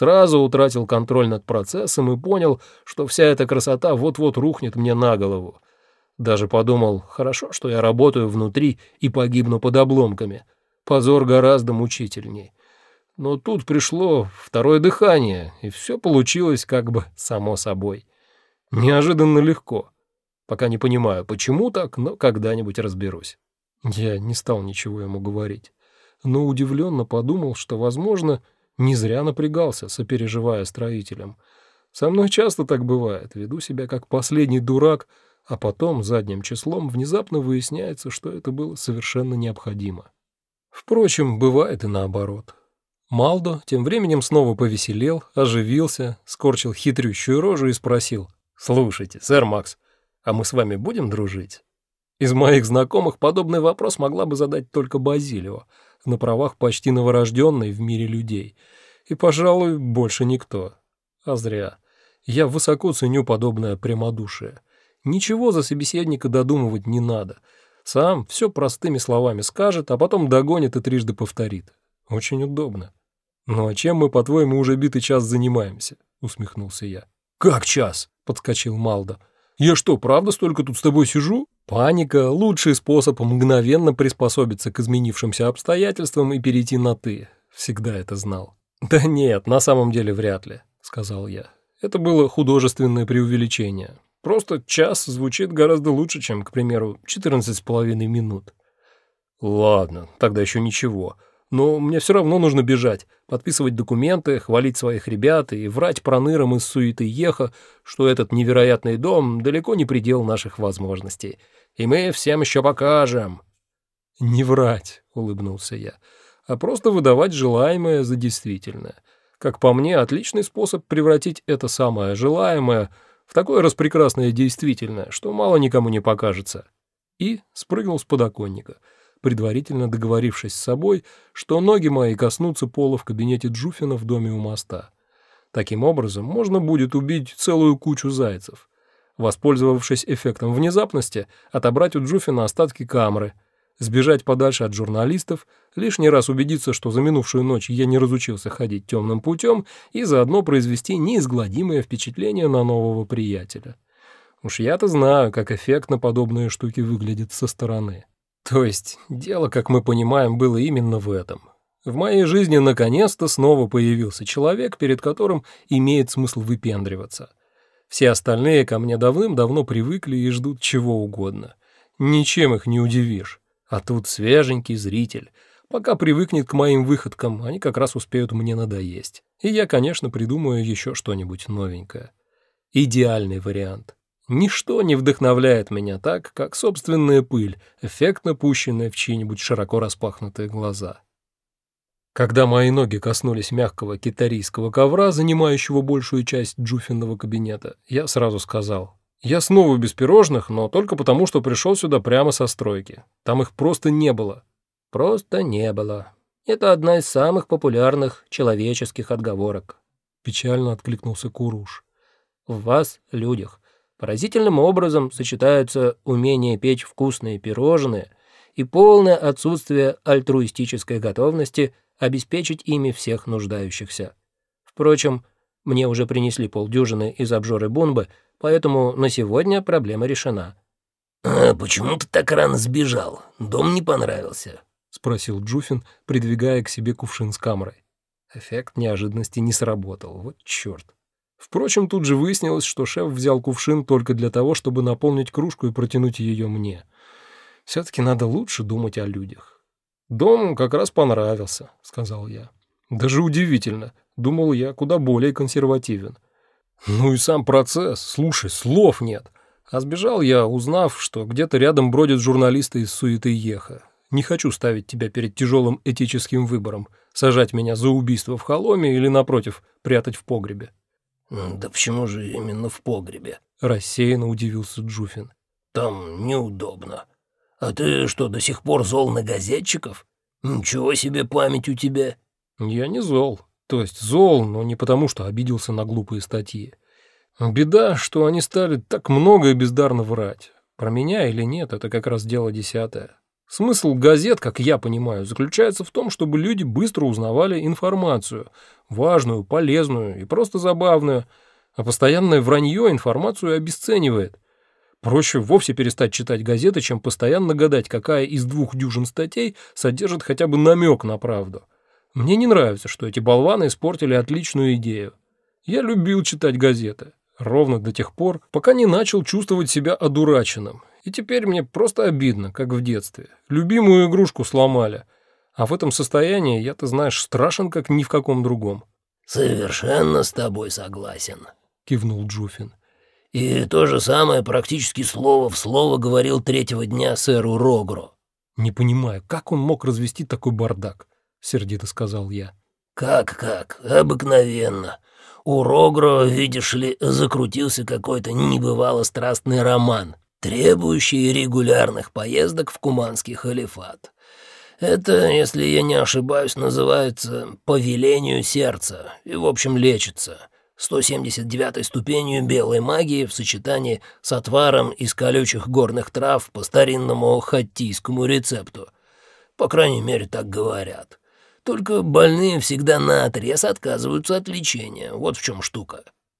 Сразу утратил контроль над процессом и понял, что вся эта красота вот-вот рухнет мне на голову. Даже подумал, хорошо, что я работаю внутри и погибну под обломками. Позор гораздо мучительней. Но тут пришло второе дыхание, и все получилось как бы само собой. Неожиданно легко. Пока не понимаю, почему так, но когда-нибудь разберусь. Я не стал ничего ему говорить, но удивленно подумал, что, возможно, не зря напрягался, сопереживая строителям. Со мной часто так бывает, веду себя как последний дурак — а потом задним числом внезапно выясняется, что это было совершенно необходимо. Впрочем, бывает и наоборот. Малдо тем временем снова повеселел, оживился, скорчил хитрющую рожу и спросил. «Слушайте, сэр Макс, а мы с вами будем дружить?» Из моих знакомых подобный вопрос могла бы задать только Базилио, на правах почти новорожденной в мире людей. И, пожалуй, больше никто. А зря. Я высоко ценю подобное прямодушие. Ничего за собеседника додумывать не надо. Сам все простыми словами скажет, а потом догонит и трижды повторит. Очень удобно. «Ну а чем мы, по-твоему, уже битый час занимаемся?» — усмехнулся я. «Как час?» — подскочил Малда. «Я что, правда столько тут с тобой сижу?» Паника — лучший способ мгновенно приспособиться к изменившимся обстоятельствам и перейти на «ты». Всегда это знал. «Да нет, на самом деле вряд ли», — сказал я. Это было художественное преувеличение. Просто час звучит гораздо лучше, чем, к примеру, 14 с половиной минут. Ладно, тогда еще ничего. Но мне все равно нужно бежать, подписывать документы, хвалить своих ребят и врать пронырам из суеты Еха, что этот невероятный дом далеко не предел наших возможностей. И мы всем еще покажем. «Не врать», — улыбнулся я, — «а просто выдавать желаемое за действительное. Как по мне, отличный способ превратить это самое желаемое — в такое распрекрасное действительное, что мало никому не покажется. И спрыгнул с подоконника, предварительно договорившись с собой, что ноги мои коснутся пола в кабинете Джуфина в доме у моста. Таким образом, можно будет убить целую кучу зайцев. Воспользовавшись эффектом внезапности, отобрать у Джуфина остатки камеры — сбежать подальше от журналистов, лишний раз убедиться, что за минувшую ночь я не разучился ходить темным путем и заодно произвести неизгладимое впечатление на нового приятеля. Уж я-то знаю, как эффектно подобные штуки выглядят со стороны. То есть дело, как мы понимаем, было именно в этом. В моей жизни наконец-то снова появился человек, перед которым имеет смысл выпендриваться. Все остальные ко мне давным-давно привыкли и ждут чего угодно. Ничем их не удивишь. А тут свеженький зритель. Пока привыкнет к моим выходкам, они как раз успеют мне надоесть. И я, конечно, придумаю еще что-нибудь новенькое. Идеальный вариант. Ничто не вдохновляет меня так, как собственная пыль, эффектно пущенная в чьи-нибудь широко распахнутые глаза. Когда мои ноги коснулись мягкого китарийского ковра, занимающего большую часть джуфинного кабинета, я сразу сказал я снова без пирожных, но только потому, что пришел сюда прямо со стройки. Там их просто не было. Просто не было. Это одна из самых популярных человеческих отговорок. Печально откликнулся Куруш. В вас, людях, поразительным образом сочетаются умение печь вкусные пирожные и полное отсутствие альтруистической готовности обеспечить ими всех нуждающихся. Впрочем, мне уже принесли полдюжины из обжоры бунбы, поэтому на сегодня проблема решена». «А почему ты так рано сбежал? Дом не понравился?» — спросил Джуфин, придвигая к себе кувшин с камерой. Эффект неожиданности не сработал, вот черт. Впрочем, тут же выяснилось, что шеф взял кувшин только для того, чтобы наполнить кружку и протянуть ее мне. Все-таки надо лучше думать о людях. «Дом как раз понравился», — сказал я. «Даже удивительно. Думал я куда более консервативен. Ну и сам процесс, слушай, слов нет. А сбежал я, узнав, что где-то рядом бродят журналисты из суеты Еха. Не хочу ставить тебя перед тяжелым этическим выбором, сажать меня за убийство в холоме или, напротив, прятать в погребе. «Да почему же именно в погребе?» — рассеянно удивился Джуфин. «Там неудобно. А ты что, до сих пор зол на газетчиков? Ничего себе память у тебя!» «Я не зол. То есть зол, но не потому, что обиделся на глупые статьи. Беда, что они стали так много и бездарно врать. Про меня или нет, это как раз дело десятое. Смысл газет, как я понимаю, заключается в том, чтобы люди быстро узнавали информацию, важную, полезную и просто забавную, а постоянное вранье информацию обесценивает. Проще вовсе перестать читать газеты, чем постоянно гадать, какая из двух дюжин статей содержит хотя бы намек на правду. Мне не нравится, что эти болваны испортили отличную идею. Я любил читать газеты, ровно до тех пор, пока не начал чувствовать себя одураченным и теперь мне просто обидно, как в детстве. Любимую игрушку сломали. А в этом состоянии я, ты знаешь, страшен, как ни в каком другом. «Совершенно с тобой согласен», — кивнул Джуфин. «И то же самое практически слово в слово говорил третьего дня сэру Рогру». «Не понимаю, как он мог развести такой бардак?» — сердито сказал я. «Как-как? Обыкновенно. У Рогро, видишь ли, закрутился какой-то небывало страстный роман требующие регулярных поездок в Куманский халифат. Это, если я не ошибаюсь, называется «по велению сердца» и, в общем, лечится. 179-й ступенью белой магии в сочетании с отваром из колючих горных трав по старинному хаттийскому рецепту. По крайней мере, так говорят. Только больные всегда наотрез отказываются от лечения. Вот в чем штука.